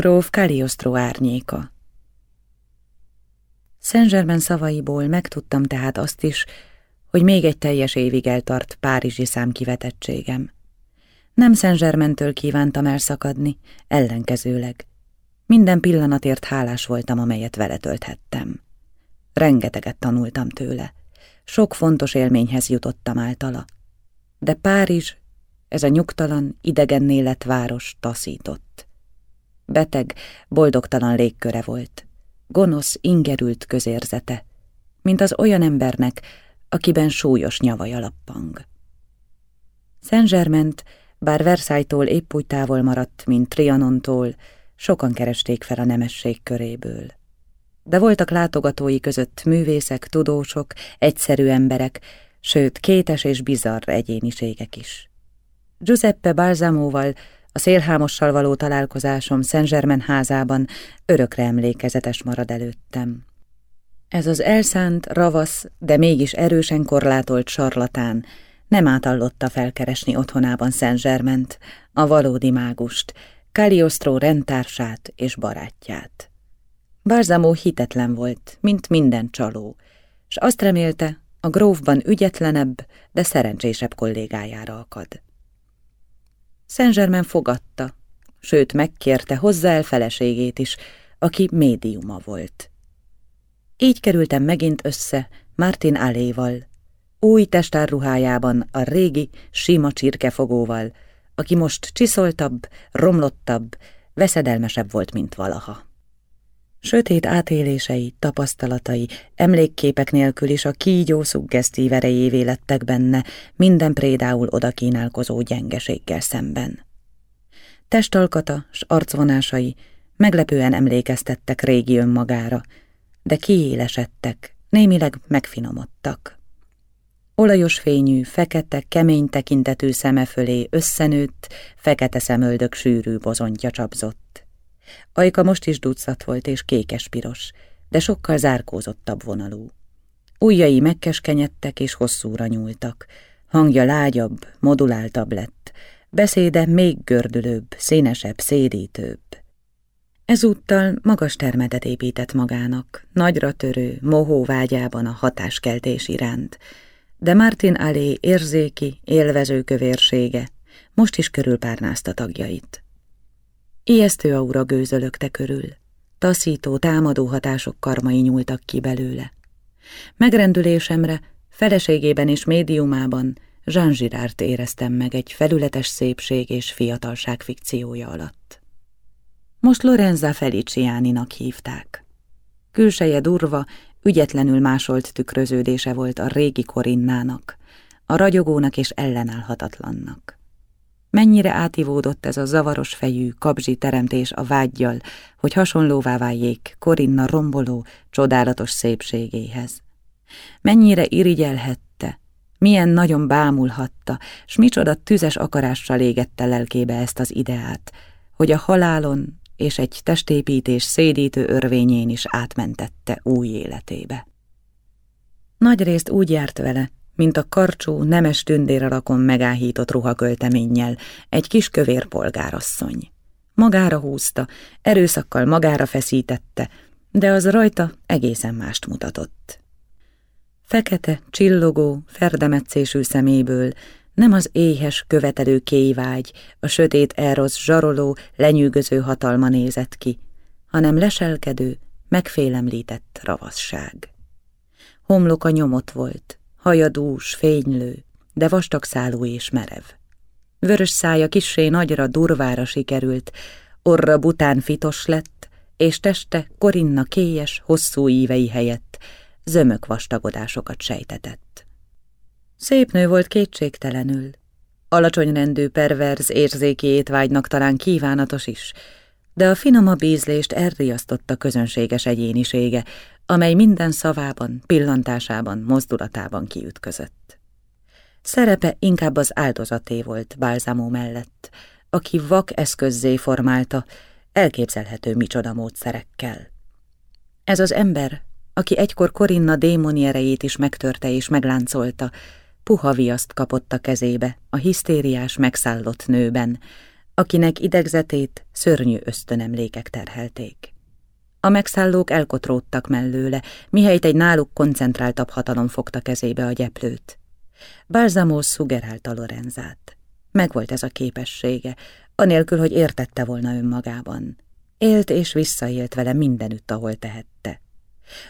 Gróf Cagliostro árnyéka Saint-Germain szavaiból megtudtam tehát azt is, hogy még egy teljes évig eltart párizsi számkivetettségem. Nem Saint-Germaintől kívántam elszakadni, ellenkezőleg. Minden pillanatért hálás voltam, amelyet vele tölthettem. Rengeteget tanultam tőle. Sok fontos élményhez jutottam általa. De Párizs, ez a nyugtalan, idegenné lett város taszított. Beteg, boldogtalan légköre volt. Gonosz, ingerült közérzete, mint az olyan embernek, akiben súlyos nyavaja lappang. Saint-Germaint, bár Versailles-tól épp úgy távol maradt, mint Trianontól, sokan keresték fel a nemesség köréből. De voltak látogatói között művészek, tudósok, egyszerű emberek, sőt kétes és bizarr egyéniségek is. Giuseppe Balzamoval, a szélhámossal való találkozásom Saint-Germain házában örökre emlékezetes marad előttem. Ez az elszánt, ravasz, de mégis erősen korlátolt sarlatán nem átallotta felkeresni otthonában Saint-Germaint, a valódi mágust, Cagliostro rendtársát és barátját. Barzamó hitetlen volt, mint minden csaló, és azt remélte, a grófban ügyetlenebb, de szerencsésebb kollégájára akad. Saint-Germain fogadta, sőt megkérte hozzá el feleségét is, aki médiuma volt. Így kerültem megint össze Martin Aléval, új testárruhájában a régi, sima csirkefogóval, aki most csiszoltabb, romlottabb, veszedelmesebb volt, mint valaha. Sötét átélései, tapasztalatai, emlékképek nélkül is a kígyó szuggesztív erejévé lettek benne, minden prédául oda kínálkozó gyengeséggel szemben. Testalkata s arcvonásai meglepően emlékeztettek régi önmagára, de kiélesedtek, némileg megfinomodtak. Olajos fényű, fekete, kemény tekintetű szeme fölé összenőtt, fekete szemöldök sűrű bozontja csapzott. Ajka most is ducat volt és kékes-piros, de sokkal zárkózottabb vonalú. Ujjai megkeskenyedtek és hosszúra nyúltak, hangja lágyabb, moduláltabb lett, beszéde még gördülőbb, színesebb, szédítőbb. Ezúttal magas termetet épített magának, nagyra törő, mohó vágyában a hatáskeltés iránt, de Martin Allé érzéki, élvező kövérsége most is körülpárnázta tagjait. Ijesztő aura gőzölögte körül, taszító, támadó hatások karmai nyúltak ki belőle. Megrendülésemre, feleségében és médiumában Jean Girard éreztem meg egy felületes szépség és fiatalság fikciója alatt. Most Lorenza Feliciáninak hívták. Külseje durva, ügyetlenül másolt tükröződése volt a régi Korinnának, a ragyogónak és ellenállhatatlannak. Mennyire átívódott ez a zavaros fejű, kabzsi teremtés a vágyjal, hogy hasonlóvá váljék Korinna romboló, csodálatos szépségéhez. Mennyire irigyelhette, milyen nagyon bámulhatta, s micsoda tüzes akarással égette lelkébe ezt az ideát, hogy a halálon és egy testépítés szédítő örvényén is átmentette új életébe. Nagyrészt úgy járt vele, mint a karcsú, nemes tündéralakon megáhított ruhakölteménnyel egy kis kövér polgárasszony. Magára húzta, erőszakkal magára feszítette, de az rajta egészen mást mutatott. Fekete, csillogó, ferdemetszésű szeméből nem az éhes, követelő kéjvágy, a sötét erosz, zsaroló, lenyűgöző hatalma nézett ki, hanem leselkedő, megfélemlített ravasság. Homloka nyomot volt, haja dús, fénylő, de vastag szálú és merev. Vörös szája kissé nagyra, durvára sikerült, orra bután fitos lett, és teste korinna kélyes, hosszú ívei helyett zömök vastagodásokat sejtetett. Szép nő volt kétségtelenül. Alacsony rendű, perverz, érzéki étvágynak talán kívánatos is, de a finomabb ízlést elriasztotta közönséges egyénisége, amely minden szavában, pillantásában, mozdulatában kiütközött. Szerepe inkább az áldozaté volt Bálzamó mellett, aki vak eszközzé formálta, elképzelhető micsoda módszerekkel. Ez az ember, aki egykor Korinna démoni erejét is megtörte és megláncolta, puha viaszt kapott a kezébe, a hisztériás megszállott nőben, akinek idegzetét szörnyű ösztönemlékek terhelték. A megszállók elkotródtak mellőle, mihelyt egy náluk koncentráltabb hatalom fogta kezébe a gyeplőt. Balzamo szugerálta Lorenzát. Megvolt ez a képessége, anélkül, hogy értette volna önmagában. Élt és visszaélt vele mindenütt, ahol tehette.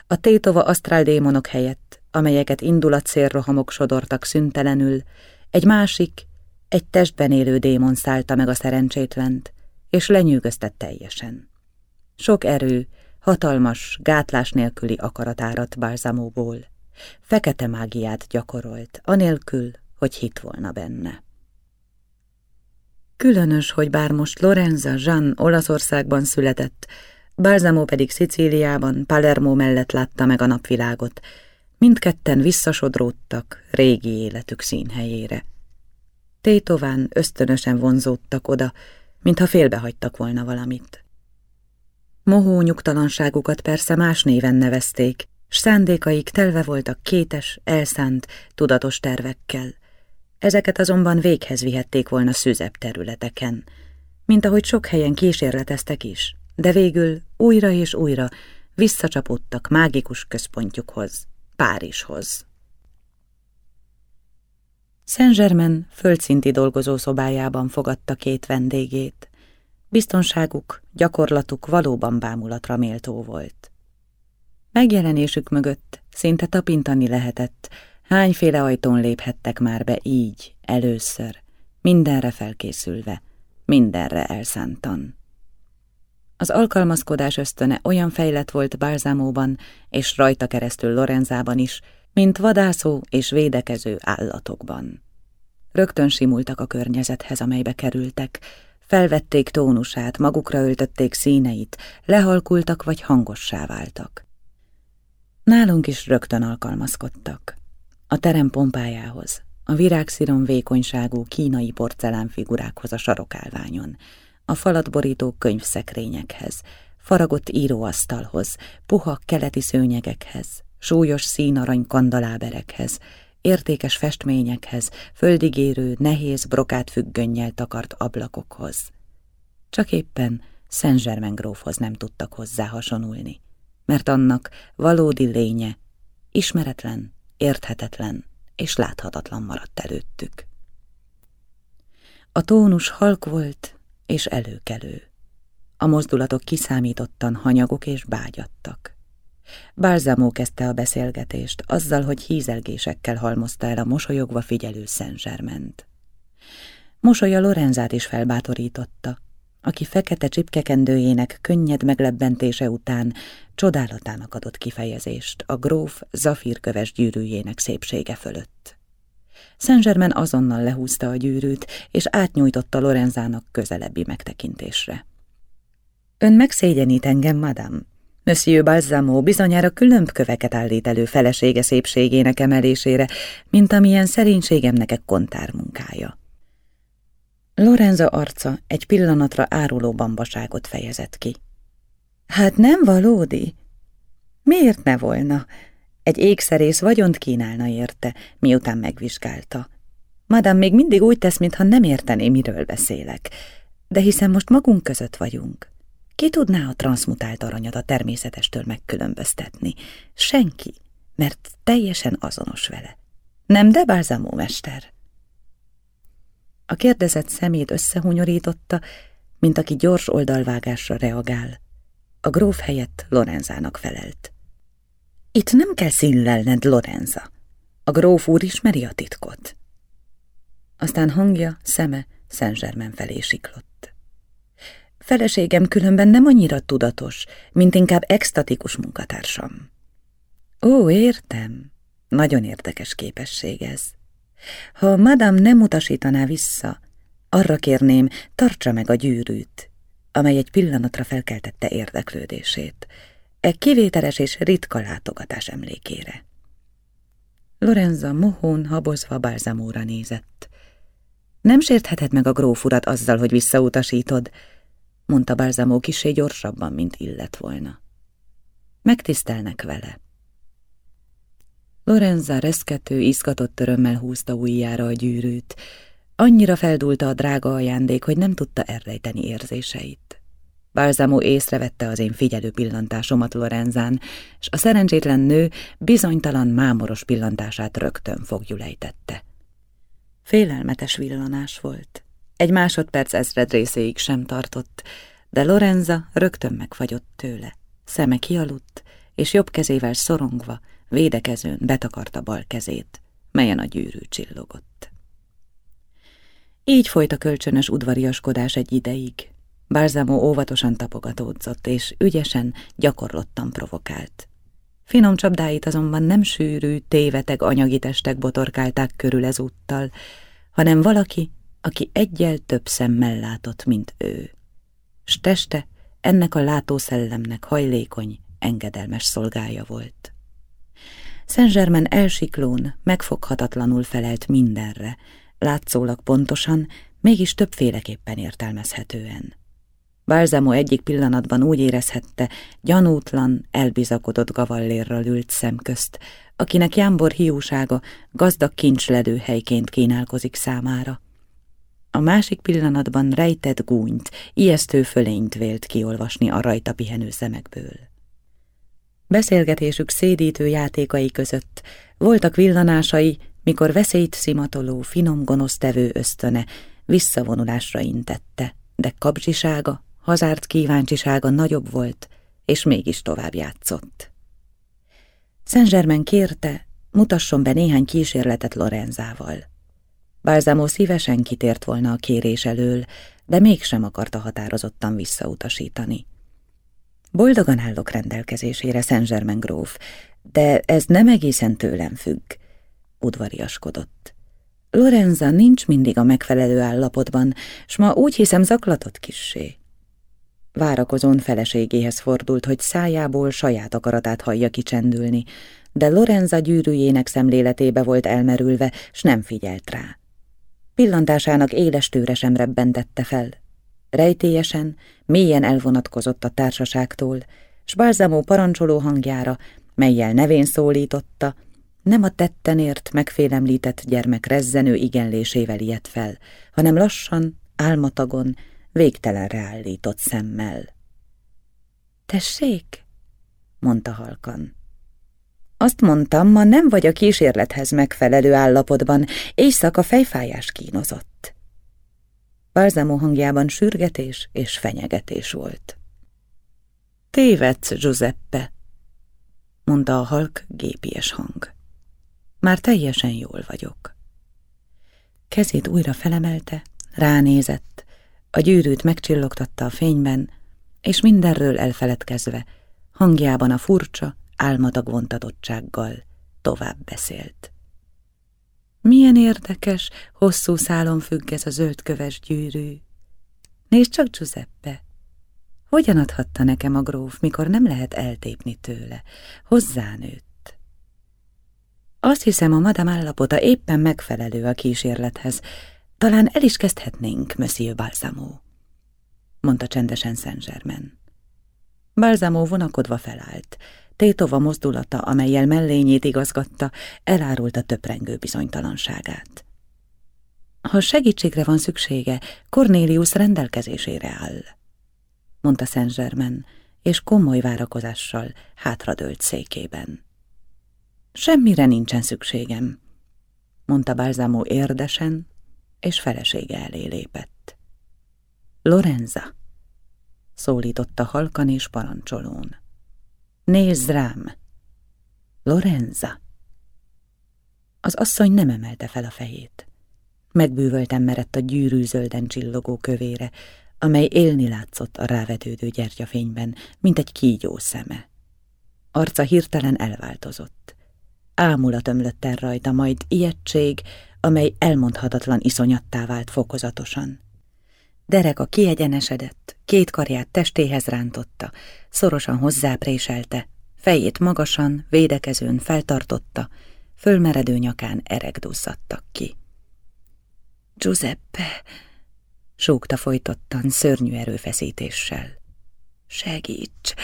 A tétova asztráldémonok helyett, amelyeket indulatszélrohamok sodortak szüntelenül, egy másik, egy testben élő démon szállta meg a szerencsétlent, és lenyűgözte teljesen. Sok erő, hatalmas, gátlás nélküli akaratárat Balzamóból. Fekete mágiát gyakorolt, anélkül, hogy hit volna benne. Különös, hogy bár most Lorenza Jean Olaszországban született, Balzamo pedig Szicíliában, Palermo mellett látta meg a napvilágot, mindketten visszasodródtak régi életük színhelyére. Tétován ösztönösen vonzódtak oda, mintha félbehagytak volna valamit. Mohó nyugtalanságukat persze más néven nevezték, s szándékaik telve voltak kétes, elszánt, tudatos tervekkel. Ezeket azonban véghez vihették volna szűzebb területeken, mint ahogy sok helyen kísérleteztek is, de végül újra és újra visszacsapódtak mágikus központjukhoz, Párizshoz. Saint-Germain földszinti dolgozószobájában fogadta két vendégét. Biztonságuk, gyakorlatuk valóban bámulatra méltó volt. Megjelenésük mögött szinte tapintani lehetett, hányféle ajtón léphettek már be így, először, mindenre felkészülve, mindenre elszántan. Az alkalmazkodás ösztöne olyan fejlett volt Balzámóban és rajta keresztül Lorenzában is, mint vadászó és védekező állatokban. Rögtön simultak a környezethez, amelybe kerültek, felvették tónusát, magukra öltötték színeit, lehalkultak vagy hangossá váltak. Nálunk is rögtön alkalmazkodtak. A terem pompájához, a virágszíron vékonyságú kínai porcelánfigurákhoz a sarokálványon, a falat borító könyvszekrényekhez, faragott íróasztalhoz, puha keleti szőnyegekhez, súlyos színarany kandaláberekhez, értékes festményekhez, földigérő, nehéz brokát függönnyel takart ablakokhoz. Csak éppen Szent grófhoz nem tudtak hozzá hasonulni, mert annak valódi lénye ismeretlen, érthetetlen és láthatatlan maradt előttük. A tónus halk volt és előkelő. A mozdulatok kiszámítottan hanyagok és bágyattak. Balzamó kezdte a beszélgetést, azzal, hogy hízelgésekkel halmozta el a mosolyogva figyelő Szent Mosolya Lorenzát is felbátorította, aki fekete csipkekendőjének könnyed meglebbentése után csodálatának adott kifejezést a gróf zafírköves gyűrűjének szépsége fölött. Szent azonnal lehúzta a gyűrűt, és átnyújtotta Lorenzának közelebbi megtekintésre. Ön megszégyenít engem, madam, Monsieur Balsamo bizonyára különb köveket állít elő felesége szépségének emelésére, mint amilyen szerénységemnek kontár munkája. Lorenza arca egy pillanatra áruló bambaságot fejezett ki. Hát nem valódi? Miért ne volna? Egy ékszerész vagyont kínálna érte, miután megvizsgálta. Madame még mindig úgy tesz, mintha nem értené, miről beszélek, de hiszen most magunk között vagyunk. Ki tudná a transmutált aranyat a természetestől megkülönböztetni? Senki, mert teljesen azonos vele. Nem de Balzamó mester? A kérdezett szemét összehunyorította, mint aki gyors oldalvágásra reagál. A gróf helyett Lorenzának felelt. Itt nem kell színlelned, Lorenza. A gróf úr ismeri a titkot. Aztán hangja, szeme Szent felé siklott. Feleségem különben nem annyira tudatos, mint inkább extatikus munkatársam. Ó, értem. Nagyon érdekes képesség ez. Ha madam nem utasítaná vissza, arra kérném, tartsa meg a gyűrűt, amely egy pillanatra felkeltette érdeklődését, egy kivételes és ritka látogatás emlékére. Lorenza mohón habozva Balzamóra nézett. Nem sértheted meg a grófurat azzal, hogy visszautasítod, mondta Balzamó kisé gyorsabban, mint illet volna. Megtisztelnek vele. Lorenza reszkető, izgatott örömmel húzta ujjára a gyűrűt, annyira feldulta a drága ajándék, hogy nem tudta elrejteni érzéseit. Balzamo észrevette az én figyelő pillantásomat Lorenzán, és a szerencsétlen nő bizonytalan mámoros pillantását rögtön fogjulejtette. Félelmetes villanás volt. Egy másodperc ezred részéig sem tartott, de Lorenza rögtön megfagyott tőle. Szeme kialudt, és jobb kezével szorongva, védekezőn betakarta bal kezét, melyen a gyűrű csillogott. Így folyt a kölcsönös udvariaskodás egy ideig. Balzamo óvatosan tapogatódzott, és ügyesen, gyakorlottan provokált. Finom csapdáit azonban nem sűrű, téveteg anyagi testek botorkálták körül ezúttal, hanem valaki, aki egyel több szemmel látott, mint ő. S teste ennek a látószellemnek hajlékony, engedelmes szolgája volt. Saint-Germain elsiklón, megfoghatatlanul felelt mindenre, látszólag pontosan, mégis többféleképpen értelmezhetően. Balzamo egyik pillanatban úgy érezhette, gyanútlan, elbizakodott gavallérral ült szemközt, akinek jámbor hiúsága gazdag kincsledő helyként kínálkozik számára. A másik pillanatban rejtett gúnyt, ijesztő fölényt vélt kiolvasni a rajta pihenő szemekből. Beszélgetésük szédítő játékai között voltak villanásai, mikor veszélyt szimatoló, finom gonosztevő ösztöne visszavonulásra intette, de kapzsisága, hazárt kíváncsisága nagyobb volt, és mégis tovább játszott. Szent kérte, mutasson be néhány kísérletet Lorenzával. Balzamo szívesen kitért volna a kérés elől, de mégsem akarta határozottan visszautasítani. Boldogan állok rendelkezésére, Szent gróf, de ez nem egészen tőlem függ, udvariaskodott. Lorenza nincs mindig a megfelelő állapotban, s ma úgy hiszem zaklatott kissé. Várakozón feleségéhez fordult, hogy szájából saját akaratát hallja kicsendülni, de Lorenza gyűrűjének szemléletébe volt elmerülve, s nem figyelt rá. Pillantásának éles tőre sem rebbentette fel. Rejtélyesen, mélyen elvonatkozott a társaságtól, s Balzamó parancsoló hangjára, melyel nevén szólította, nem a tettenért megfélemlített gyermek rezzenő igenlésével ijedt fel, hanem lassan, álmatagon, végtelenre állított szemmel. Tessék, mondta halkan. Azt mondtam, ma nem vagy a kísérlethez megfelelő állapotban, éjszaka fejfájás kínozott. Balzamo hangjában sürgetés és fenyegetés volt. Tévedsz, Giuseppe, mondta a halk gépies hang. Már teljesen jól vagyok. Kezét újra felemelte, ránézett, a gyűrűt megcsillogtatta a fényben, és mindenről elfeledkezve, hangjában a furcsa, álmadag vontadottsággal tovább beszélt. Milyen érdekes, hosszú szálon függ ez a zöldköves gyűrű. Nézd csak, Giuseppe! Hogyan adhatta nekem a gróf, mikor nem lehet eltépni tőle? Hozzánőtt. Azt hiszem, a madam állapota éppen megfelelő a kísérlethez, talán el is kezdhetnénk, Monsieur Balsamo, mondta csendesen Saint-Germain. Balsamo vonakodva felállt. Tétova mozdulata, amelyel mellényét igazgatta, elárulta töprengő bizonytalanságát. Ha segítségre van szüksége, Cornélius rendelkezésére áll, mondta Saint-Germain, és komoly várakozással hátradőlt székében. Semmire nincsen szükségem, mondta Balsamo érdesen, és felesége elé lépett. Lorenza, szólította halkan és parancsolón. Nézz rám! Lorenza! Az asszony nem emelte fel a fejét. Megbűvölten merett a gyűrű zölden csillogó kövére, amely élni látszott a rávetődő gyertyafényben, mint egy kígyó szeme. Arca hirtelen elváltozott. Ámulat ömlött el rajta, majd ijegység, amely elmondhatatlan iszonyattá vált fokozatosan. Derek a kiegyenesedett, két karját testéhez rántotta, szorosan hozzápréselte, fejét magasan, védekezőn feltartotta, fölmeredő nyakán duzzadtak ki. Giuseppe, súgta folytottan szörnyű erőfeszítéssel. Segíts,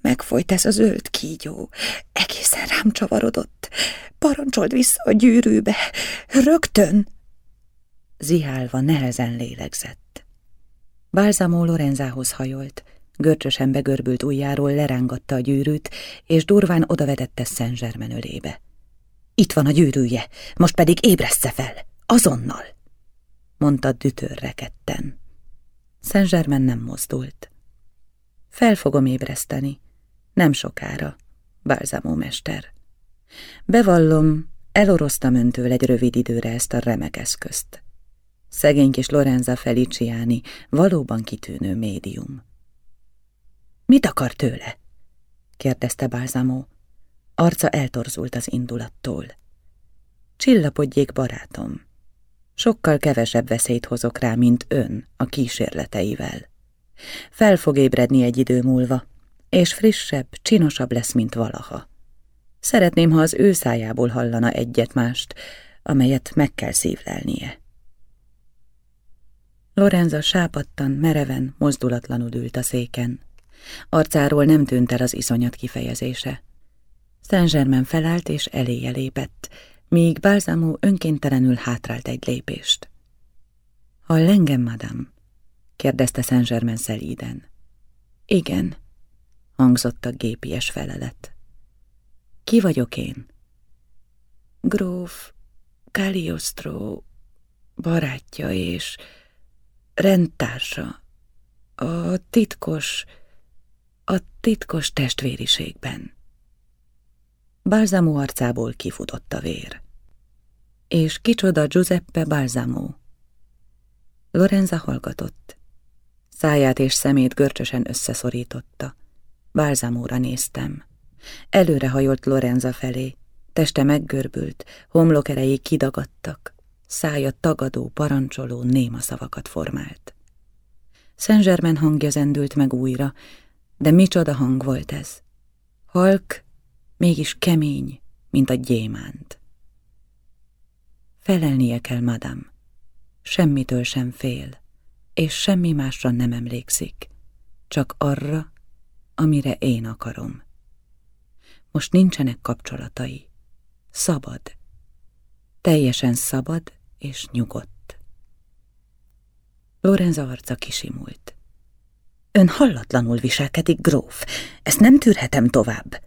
megfolyt ez a zöld kígyó, egészen rám csavarodott. Parancsold vissza a gyűrűbe, rögtön! zihálva nehezen lélegzett. Balzamo Lorenzához hajolt, görcsösen begörbült ujjáról lerángatta a gyűrűt, és durván odavetette Szent ölébe. Itt van a gyűrűje, most pedig ébreszce fel, azonnal, mondta dütörreketten. Szent Zsermen nem mozdult. Fel fogom ébreszteni, nem sokára, Balzamo mester. Bevallom, eloroztam öntől egy rövid időre ezt a remek eszközt. Szegény kis Lorenza Feliciani valóban kitűnő médium. Mit akar tőle? kérdezte Balzamo. Arca eltorzult az indulattól. Csillapodjék, barátom. Sokkal kevesebb veszélyt hozok rá, mint ön a kísérleteivel. Fel fog ébredni egy idő múlva, és frissebb, csinosabb lesz, mint valaha. Szeretném, ha az ő szájából hallana egyet-mást, amelyet meg kell szívlelnie. Lorenza sápadtan, mereven, mozdulatlanul ült a széken. Arcáról nem tűnt el az iszonyat kifejezése. Saint felállt és eléje lépett, míg Balsamo önkéntelenül hátrált egy lépést. Hall engem, madam? kérdezte Saint-Germain szelíden. Igen, hangzott a gépies felelet. Ki vagyok én? Gróf Cagliostro barátja és rendtársa. A titkos, a titkos testvériségben. Balzamo arcából kifutott a vér. És kicsoda Giuseppe Balzamo? Lorenza hallgatott. Száját és szemét görcsösen összeszorította. Balzamóra néztem. Előrehajolt Lorenza felé. Teste meggörbült, homlokerei kidagadtak. Szája tagadó, parancsoló, néma szavakat formált. Szent hangja zendült meg újra, de micsoda hang volt ez. Halk, mégis kemény, mint a gyémánt. Felelnie kell, madam. Semmitől sem fél, és semmi másra nem emlékszik, csak arra, amire én akarom. Most nincsenek kapcsolatai. Szabad. Teljesen szabad és nyugodt. Lorenza arca kisimult. Ön hallatlanul viselkedik, gróf. Ezt nem tűrhetem tovább.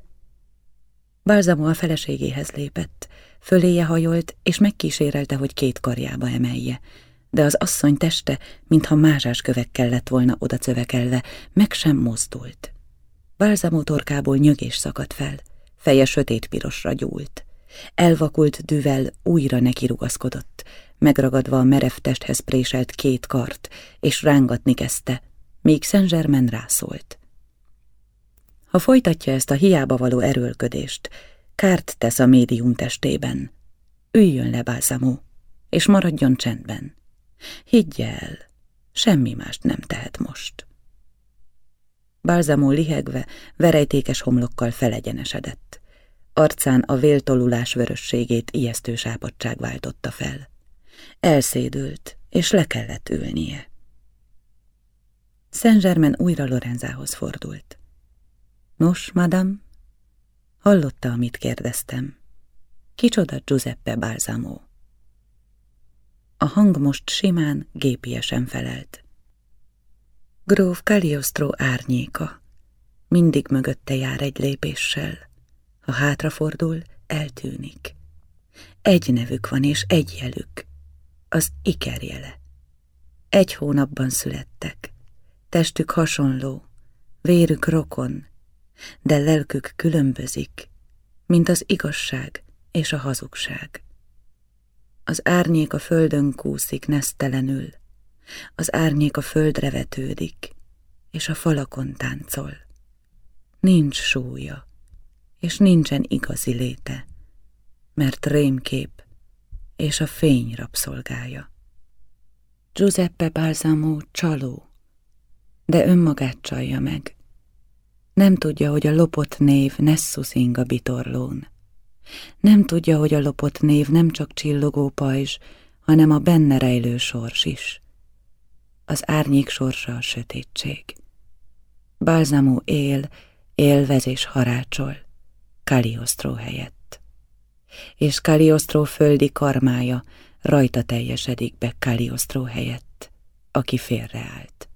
Balzamo a feleségéhez lépett, föléje hajolt, és megkísérelte, hogy két karjába emelje, de az asszony teste, mintha mázsás kövekkel lett volna oda cövekelve, meg sem mozdult. Balzamo torkából nyögés szakadt fel, feje sötét-pirosra gyúlt. Elvakult düvel újra nekirugaszkodott, megragadva a merev testhez préselt két kart, és rángatni kezdte, míg Szent rászólt. Ha folytatja ezt a hiába való erőlködést, kárt tesz a médium testében. Üljön le, Balsamó, és maradjon csendben. Higgye el, semmi mást nem tehet most. Balsamó lihegve, verejtékes homlokkal felegyenesedett. Arcán a véltolulás vörösségét ijesztő sápadság váltotta fel. Elszédült, és le kellett ülnie. Saint-Germain újra Lorenzához fordult. Nos, madam, hallotta, amit kérdeztem. Kicsoda Giuseppe Balsamo? A hang most simán, gépiesen felelt. Gróf Cagliostro árnyéka. Mindig mögötte jár egy lépéssel. Ha hátrafordul, eltűnik. Egy nevük van és egy jelük. Az ikerjele. Egy hónapban születtek. Testük hasonló, vérük rokon, de lelkük különbözik, mint az igazság és a hazugság. Az árnyék a földön kúszik nesztelenül, az árnyék a földre vetődik, és a falakon táncol. Nincs súlya, és nincsen igazi léte, mert rémkép és a fény rabszolgája. Giuseppe Balsamo csaló, de önmagát csalja meg. Nem tudja, hogy a lopott név Nessus inga bitorlón. Nem tudja, hogy a lopott név nem csak csillogó pajzs, hanem a benne rejlő sors is. Az árnyék sorsa a sötétség. Balzamó él, élvez és harácsol, Kaliosztró helyett. És Kaliosztró földi karmája rajta teljesedik be Cagliostro helyett, aki félreállt.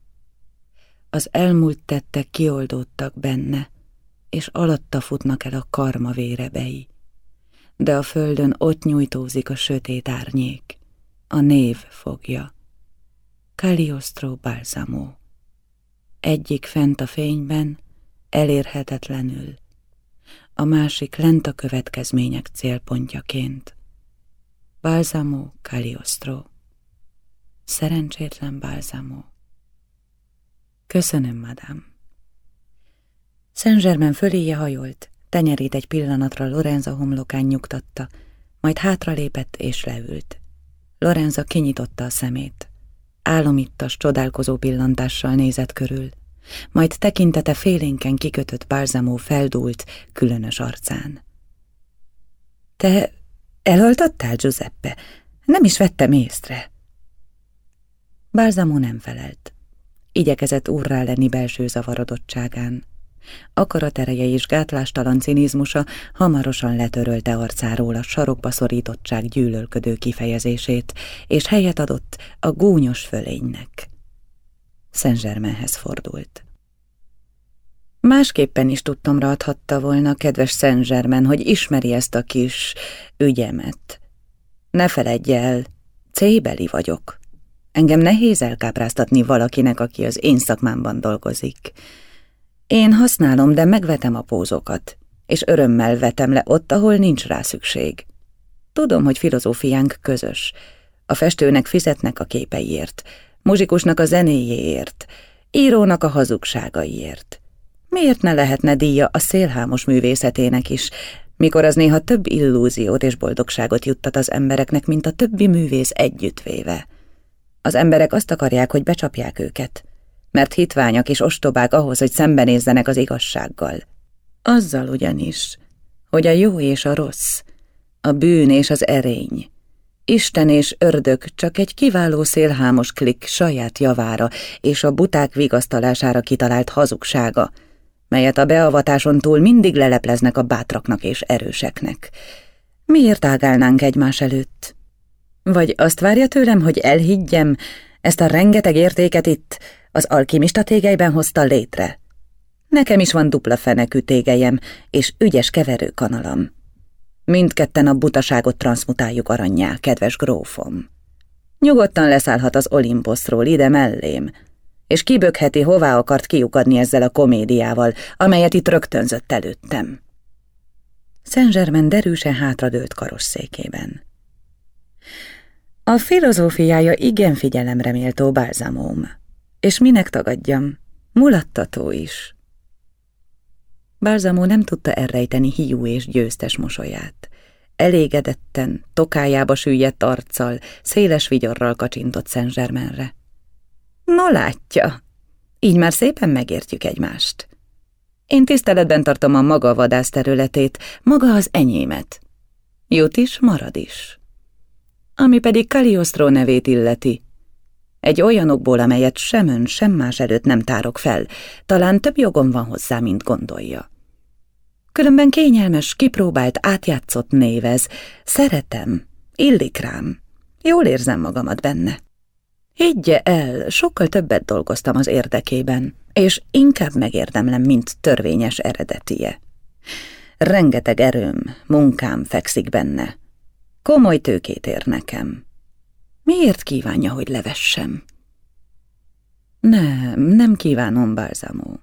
Az elmúlt tettek kioldódtak benne, és alatta futnak el a karma vérebei. De a földön ott nyújtózik a sötét árnyék, a név fogja. Cagliostro Balsamo. Egyik fent a fényben, elérhetetlenül, a másik lent a következmények célpontjaként. Balsamo Cagliostro. Szerencsétlen Balsamo. Köszönöm, madám. Saint-Germain föléje hajolt, tenyerét egy pillanatra Lorenza homlokán nyugtatta, majd hátralépett és leült. Lorenza kinyitotta a szemét. Álomittas, csodálkozó pillantással nézett körül, majd tekintete félénken kikötött bálzamó feldúlt, különös arcán. Te elhaltattál, Giuseppe? Nem is vettem észre. Bálzamó nem felelt. Igyekezett úrrá lenni belső zavarodottságán. Akaratereje és gátlástalan cinizmusa hamarosan letörölte arcáról a sarokba szorítottság gyűlölködő kifejezését, és helyet adott a gúnyos fölénynek. Szent fordult. Másképpen is tudtomra adhatta volna, kedves Szent hogy ismeri ezt a kis ügyemet. Ne feledj el, cébeli vagyok. Engem nehéz elkápráztatni valakinek, aki az én szakmámban dolgozik. Én használom, de megvetem a pózokat, és örömmel vetem le ott, ahol nincs rá szükség. Tudom, hogy filozófiánk közös. A festőnek fizetnek a képeiért, muzsikusnak a zenéjéért, írónak a hazugságaiért. Miért ne lehetne díja a szélhámos művészetének is, mikor az néha több illúziót és boldogságot juttat az embereknek, mint a többi művész együttvéve? Az emberek azt akarják, hogy becsapják őket, mert hitványak és ostobák ahhoz, hogy szembenézzenek az igazsággal. Azzal ugyanis, hogy a jó és a rossz, a bűn és az erény, Isten és ördög csak egy kiváló szélhámos klik saját javára és a buták vigasztalására kitalált hazugsága, melyet a beavatáson túl mindig lelepleznek a bátraknak és erőseknek. Miért ágálnánk egymás előtt? Vagy azt várja tőlem, hogy elhiggyem, ezt a rengeteg értéket itt, az alkimista tégelyben hozta létre? Nekem is van dupla fenekű tégelyem, és ügyes keverőkanalam. Mindketten a butaságot transmutáljuk aranyjá, kedves grófom. Nyugodtan leszállhat az Olimposzról ide mellém, és kibökheti, hová akart kiukadni ezzel a komédiával, amelyet itt rögtönzött előttem. Szent derűsen hátradőlt karosszékében. A filozófiája igen figyelemre méltó bálzamóm, és minek tagadjam, mulattató is. Bálzamó nem tudta elrejteni hiú és győztes mosolyát. Elégedetten, tokájába süllyedt arccal, széles vigyorral kacsintott Szent Zsermenre. No látja, így már szépen megértjük egymást. Én tiszteletben tartom a maga vadász területét, maga az enyémet. Jut is, marad is. Ami pedig Kaliostro nevét illeti. Egy olyanokból, amelyet sem ön, sem más előtt nem tárok fel, talán több jogom van hozzá, mint gondolja. Különben kényelmes, kipróbált, átjátszott névez. Szeretem, illik rám. Jól érzem magamat benne. Higgye el, sokkal többet dolgoztam az érdekében, és inkább megérdemlem, mint törvényes eredetie. Rengeteg erőm, munkám fekszik benne. Komoly tőkét ér nekem. Miért kívánja, hogy levessem? Nem, nem kívánom, Balzamó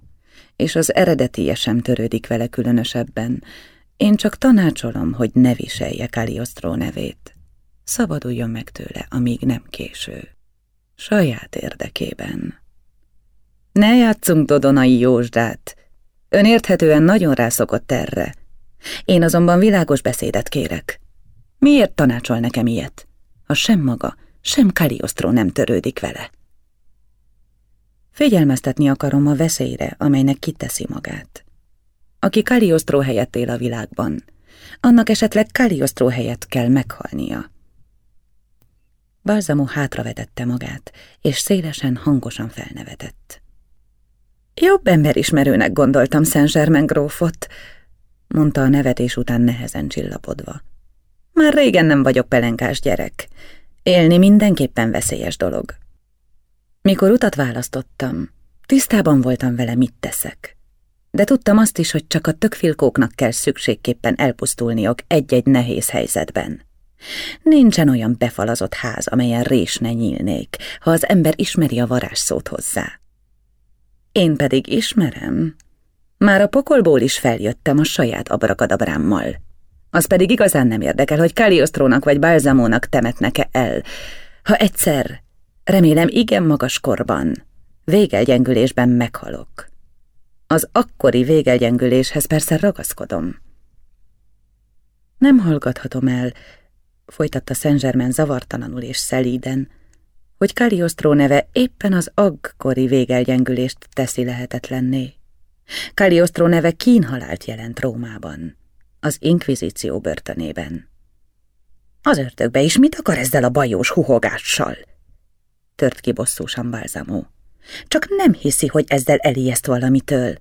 és az eredetie sem törődik vele különösebben. Én csak tanácsolom, hogy ne viselje Kaliosztró nevét. Szabaduljon meg tőle, amíg nem késő. Saját érdekében. Ne játszunk Dodonai Jósdát. Ön érthetően nagyon rászokott erre. Én azonban világos beszédet kérek. Miért tanácsol nekem ilyet, ha sem maga, sem Kaliosztró nem törődik vele? Figyelmeztetni akarom a veszélyre, amelynek kiteszi magát. Aki Kaliosztró helyett él a világban, annak esetleg Kaliosztró helyett kell meghalnia. Balzamo hátravetette magát, és szélesen, hangosan felnevetett. Jobb emberismerőnek gondoltam Szent grófot, mondta a nevetés után nehezen csillapodva. Már régen nem vagyok pelenkás gyerek. Élni mindenképpen veszélyes dolog. Mikor utat választottam, tisztában voltam vele, mit teszek. De tudtam azt is, hogy csak a tökfilkóknak kell szükségképpen elpusztulniok egy-egy nehéz helyzetben. Nincsen olyan befalazott ház, amelyen rés ne nyílnék, ha az ember ismeri a varázsszót hozzá. Én pedig ismerem. Már a pokolból is feljöttem a saját abrakadabrámmal. Az pedig igazán nem érdekel, hogy Kaliosztrónak vagy Balzamónak temetnek-e el. Ha egyszer, remélem igen magas korban, végelgyengülésben meghalok. Az akkori végelgyengüléshez persze ragaszkodom. Nem hallgathatom el, folytatta Szent zavartalanul és szelíden, hogy Kaliosztró neve éppen az aggkori végelgyengülést teszi lehetetlenné. Kaliosztró neve kínhalált jelent Rómában, az inkvizíció börtönében. Az ördögbe is mit akar ezzel a bajós huhogással? Tört ki bosszúsan Balzamó. Csak nem hiszi, hogy ezzel elijeszt valamitől.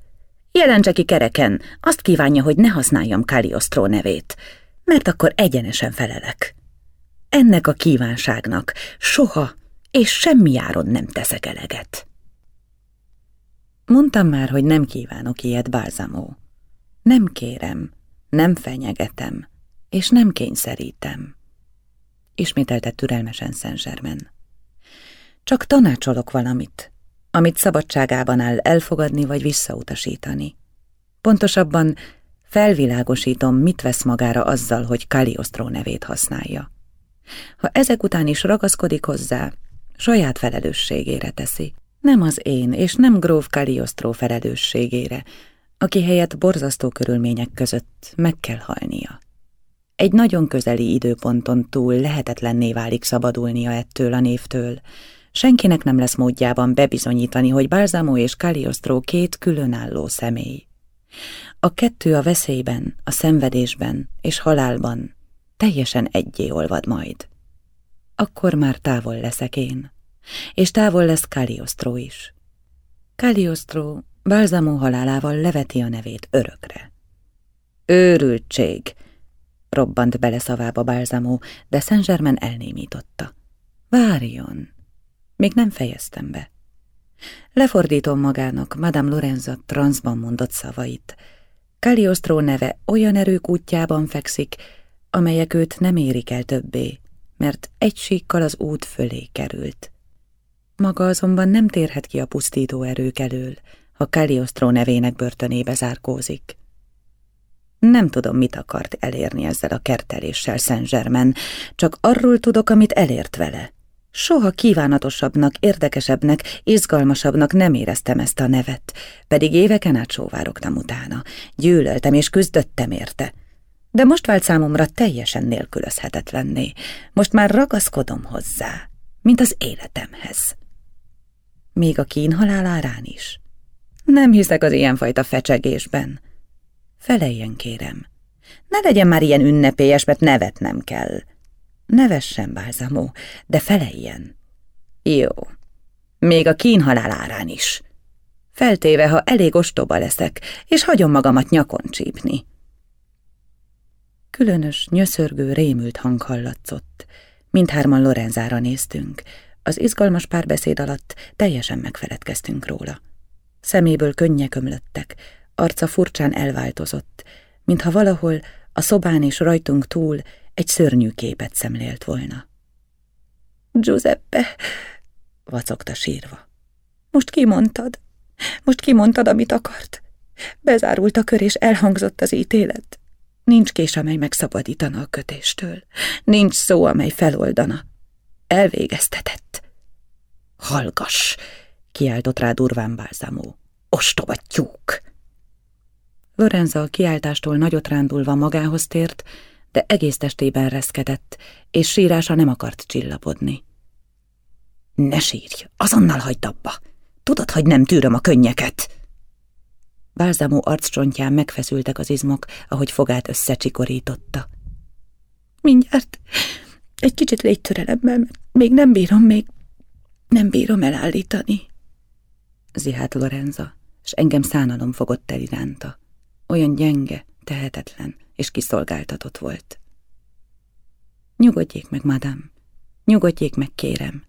Jelentse ki kereken, azt kívánja, hogy ne használjam Kaliosztró nevét, mert akkor egyenesen felelek. Ennek a kívánságnak soha és semmi áron nem teszek eleget. Mondtam már, hogy nem kívánok ilyet, Bálzamó. Nem kérem, nem fenyegetem, és nem kényszerítem. Ismételte türelmesen Szent Csak tanácsolok valamit, amit szabadságában áll elfogadni vagy visszautasítani. Pontosabban felvilágosítom, mit vesz magára azzal, hogy Kaliosztró nevét használja. Ha ezek után is ragaszkodik hozzá, saját felelősségére teszi. Nem az én, és nem gróf Kaliosztró felelősségére, aki helyett borzasztó körülmények között meg kell halnia. Egy nagyon közeli időponton túl lehetetlenné válik szabadulnia ettől a névtől. Senkinek nem lesz módjában bebizonyítani, hogy Balzamo és Kaliosztró két különálló személy. A kettő a veszélyben, a szenvedésben és halálban teljesen egyé olvad majd akkor már távol leszek én, és távol lesz Kaliosztró is. Kaliosztró Balzamó halálával leveti a nevét örökre. Őrültség! robbant bele szavába Balzamó, de Saint-Germain elnémította. Várjon! Még nem fejeztem be. Lefordítom magának Madame Lorenza transzban mondott szavait. Kaliosztró neve olyan erők útjában fekszik, amelyek őt nem érik el többé, mert egy síkkal az út fölé került. Maga azonban nem térhet ki a pusztító erők elől, ha Kaliosztró nevének börtönébe zárkózik. Nem tudom, mit akart elérni ezzel a kerteléssel Szent csak arról tudok, amit elért vele. Soha kívánatosabbnak, érdekesebbnek, izgalmasabbnak nem éreztem ezt a nevet, pedig éveken át sóvárogtam utána. Gyűlöltem és küzdöttem érte, de most vált számomra teljesen nélkülözhetetlenné. Most már ragaszkodom hozzá, mint az életemhez. Még a kín halálárán is. Nem hiszek az ilyenfajta fecsegésben. Feleljen, kérem. Ne legyen már ilyen ünnepélyes, mert nevetnem kell. Nevessen, Bálzamó, de feleljen. Jó. Még a kín halálárán is. Feltéve, ha elég ostoba leszek, és hagyom magamat nyakon csípni. Különös, nyöszörgő, rémült hang hallatszott. Mindhárman Lorenzára néztünk. Az izgalmas párbeszéd alatt teljesen megfeledkeztünk róla. Szeméből könnyek ömlöttek, arca furcsán elváltozott, mintha valahol a szobán és rajtunk túl egy szörnyű képet szemlélt volna. Giuseppe, vacogta sírva. Most kimondtad? Most kimondtad, amit akart? Bezárult a kör, és elhangzott az ítélet. Nincs kés, amely megszabadítana a kötéstől. Nincs szó, amely feloldana. Elvégeztetett. Hallgass, kiáltott rá durván Bálzamó. Ostoba tyúk! Lorenza a kiáltástól nagyot rándulva magához tért, de egész testében reszkedett, és sírása nem akart csillapodni. Ne sírj, azonnal hagyd abba! Tudod, hogy nem tűröm a könnyeket! Bálzamó arccsontján megfeszültek az izmok, ahogy fogát összecsikorította. Mindjárt egy kicsit légy türelemmel, még nem bírom, még nem bírom elállítani. Zihált Lorenza, és engem szánalom fogott el iránta. Olyan gyenge, tehetetlen és kiszolgáltatott volt. Nyugodjék meg, madám, Nyugodjék meg, kérem.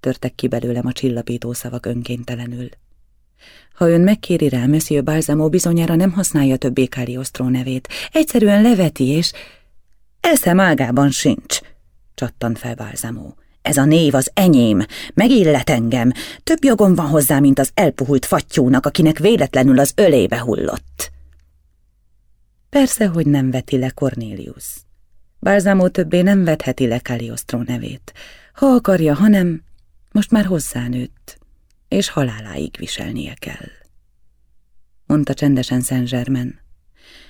Törtek ki belőlem a csillapító szavak önkéntelenül. Ha ön megkéri rá, Monsieur Balsamo bizonyára nem használja többé Cagliostro nevét. Egyszerűen leveti, és... Eszem ágában sincs, csattant fel Balsamo. Ez a név az enyém, megillet engem. Több jogom van hozzá, mint az elpuhult fattyúnak, akinek véletlenül az ölébe hullott. Persze, hogy nem veti le Cornelius. Balsamo többé nem vetheti le Cagliostro nevét. Ha akarja, hanem most már hozzánőtt, és haláláig viselnie kell. Mondta csendesen Szent Zsermen,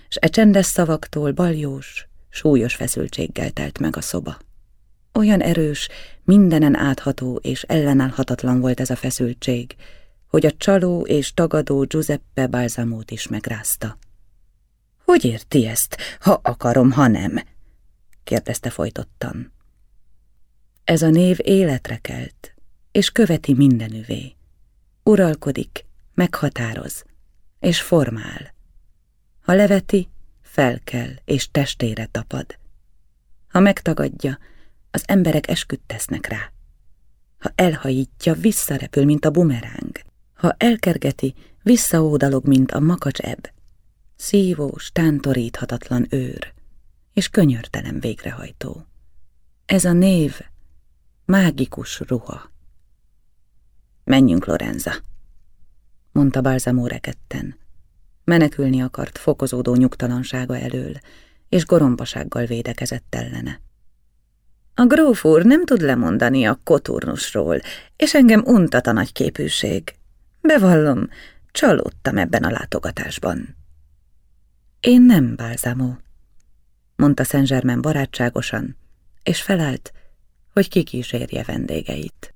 s e csendes szavaktól baljós, súlyos feszültséggel telt meg a szoba. Olyan erős, mindenen átható és ellenállhatatlan volt ez a feszültség, hogy a csaló és tagadó Giuseppe Balzamót is megrázta. Hogy érti ezt, ha akarom, ha nem? kérdezte folytottan. Ez a név életre kelt, és követi mindenüvé. Uralkodik, meghatároz, és formál. Ha leveti, felkel, és testére tapad. Ha megtagadja, az emberek esküdt tesznek rá. Ha elhajítja, visszarepül, mint a bumeráng. Ha elkergeti, visszaódalog, mint a makacs ebb. Szívós, tántoríthatatlan őr, és könyörtelen végrehajtó. Ez a név mágikus ruha. Menjünk, Lorenza, mondta Balzamó reketten. Menekülni akart fokozódó nyugtalansága elől, és gorombasággal védekezett ellene. A gróf úr nem tud lemondani a koturnusról, és engem untat a nagy. Bevallom, csalódtam ebben a látogatásban. Én nem, Balzamó, mondta Szent Zsermen barátságosan, és felállt, hogy kikísérje vendégeit.